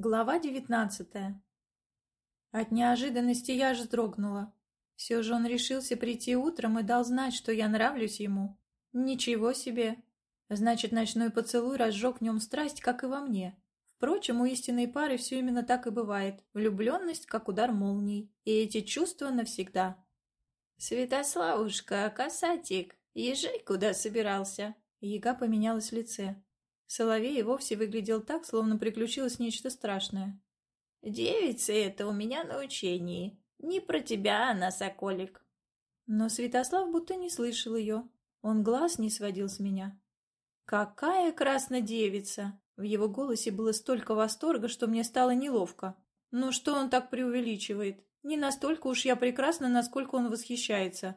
Глава девятнадцатая. От неожиданности я аж вздрогнула. Все же он решился прийти утром и дал знать, что я нравлюсь ему. Ничего себе. Значит, ночной поцелуй разжег в нем страсть, как и во мне. Впрочем, у истинной пары все именно так и бывает. Влюбленность, как удар молний. И эти чувства навсегда. «Святославушка, касатик, езжай, куда собирался?» Яга поменялась в лице. Соловей вовсе выглядел так, словно приключилось нечто страшное. «Девица это у меня на учении. Не про тебя она, соколик». Но Святослав будто не слышал ее. Он глаз не сводил с меня. «Какая краснодевица!» В его голосе было столько восторга, что мне стало неловко. Ну что он так преувеличивает? Не настолько уж я прекрасна, насколько он восхищается.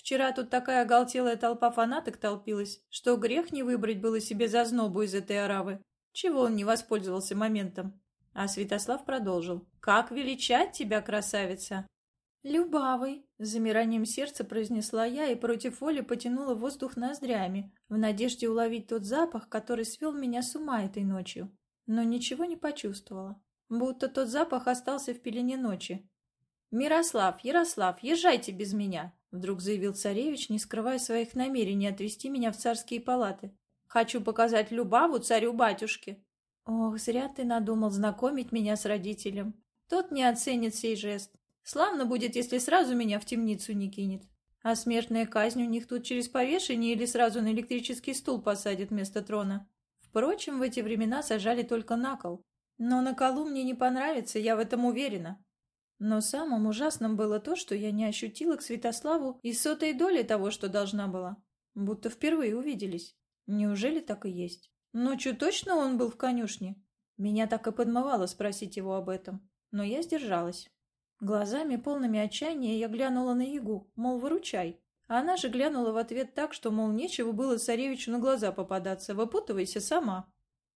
Вчера тут такая оголтелая толпа фанаток толпилась, что грех не выбрать было себе зазнобу из этой оравы. Чего он не воспользовался моментом? А Святослав продолжил. «Как величать тебя, красавица!» «Любавый!» — с замиранием сердца произнесла я и против воли потянула воздух ноздрями, в надежде уловить тот запах, который свел меня с ума этой ночью. Но ничего не почувствовала. Будто тот запах остался в пелене ночи. «Мирослав, Ярослав, езжайте без меня!» Вдруг заявил царевич, не скрывая своих намерений отвести меня в царские палаты. «Хочу показать Любаву царю-батюшке». «Ох, зря ты надумал знакомить меня с родителем. Тот не оценит сей жест. Славно будет, если сразу меня в темницу не кинет. А смертная казнь у них тут через повешение или сразу на электрический стул посадят вместо трона. Впрочем, в эти времена сажали только на кол. Но на колу мне не понравится, я в этом уверена. Но самым ужасным было то, что я не ощутила к Святославу и сотой доли того, что должна была. Будто впервые увиделись. Неужели так и есть? Ночью точно он был в конюшне? Меня так и подмывало спросить его об этом, но я сдержалась. Глазами, полными отчаяния, я глянула на Ягу, мол, выручай. А она же глянула в ответ так, что, мол, нечего было царевичу на глаза попадаться, выпутывайся сама.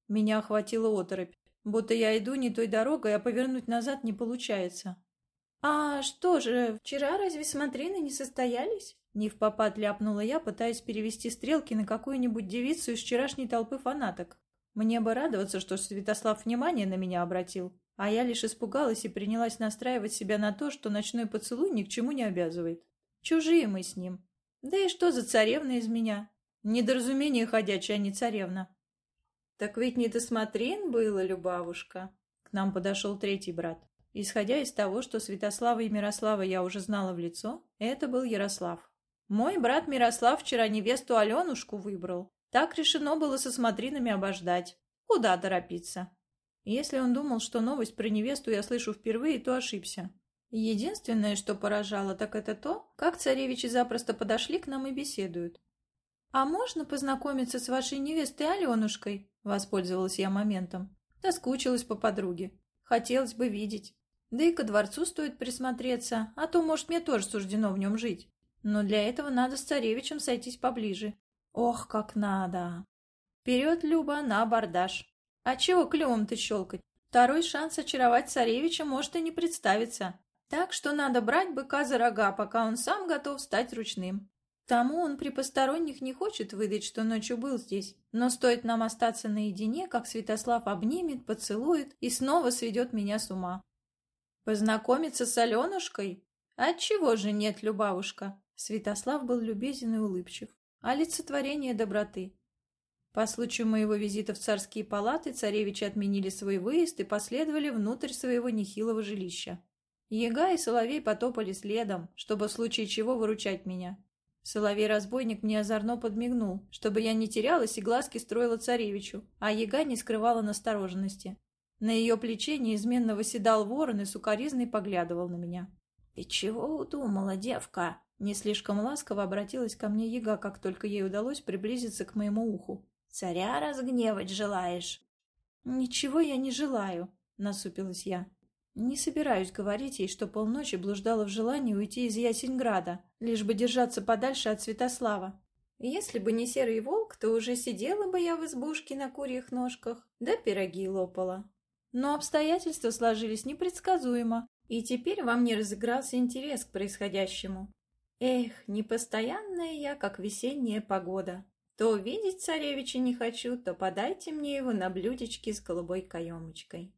Меня охватила оторопь, будто я иду не той дорогой, а повернуть назад не получается. «А что же, вчера разве смотрины не состоялись?» Не в попад ляпнула я, пытаясь перевести стрелки на какую-нибудь девицу из вчерашней толпы фанаток. Мне бы радоваться, что Святослав внимание на меня обратил, а я лишь испугалась и принялась настраивать себя на то, что ночной поцелуй ни к чему не обязывает. Чужие мы с ним. Да и что за царевна из меня? Недоразумение ходячее, а не царевна. Так ведь не до смотрин было, Любавушка. К нам подошел третий брат. Исходя из того, что Святослава и Мирослава я уже знала в лицо, это был Ярослав. Мой брат Мирослав вчера невесту Аленушку выбрал. Так решено было со смотринами обождать. Куда торопиться? Если он думал, что новость про невесту я слышу впервые, то ошибся. Единственное, что поражало, так это то, как царевичи запросто подошли к нам и беседуют. «А можно познакомиться с вашей невестой Аленушкой?» — воспользовалась я моментом. Тоскучилась по подруге. Хотелось бы видеть. Да и ко дворцу стоит присмотреться, а то, может, мне тоже суждено в нем жить. Но для этого надо с царевичем сойтись поближе. Ох, как надо! Вперед, Люба, на абордаж. А чего клювом-то щелкать? Второй шанс очаровать царевича может и не представиться. Так что надо брать быка за рога, пока он сам готов стать ручным. Тому он при посторонних не хочет выдать, что ночью был здесь. Но стоит нам остаться наедине, как Святослав обнимет, поцелует и снова сведет меня с ума. Познакомиться с Аленушкой? Отчего же нет, Любавушка? Святослав был любезен и улыбчив. Олицетворение доброты. По случаю моего визита в царские палаты царевичи отменили свой выезд и последовали внутрь своего нехилого жилища. Ега и Соловей потопали следом, чтобы в случае чего выручать меня. Соловей-разбойник мне озорно подмигнул, чтобы я не терялась и глазки строила царевичу, а Ега не скрывала настороженности. На ее плече неизменно восседал ворон и сукоризный поглядывал на меня. «Ты чего удумала, девка?» Не слишком ласково обратилась ко мне яга, как только ей удалось приблизиться к моему уху. «Царя разгневать желаешь?» «Ничего я не желаю», — насупилась я. «Не собираюсь говорить ей, что полночи блуждала в желании уйти из Ясеньграда, лишь бы держаться подальше от Святослава. Если бы не серый волк, то уже сидела бы я в избушке на курьих ножках, да пироги лопала. Но обстоятельства сложились непредсказуемо, и теперь во мне разыгрался интерес к происходящему. Эх, непостоянная я, как весенняя погода. То видеть царевича не хочу, то подайте мне его на блюдечке с голубой каемочкой.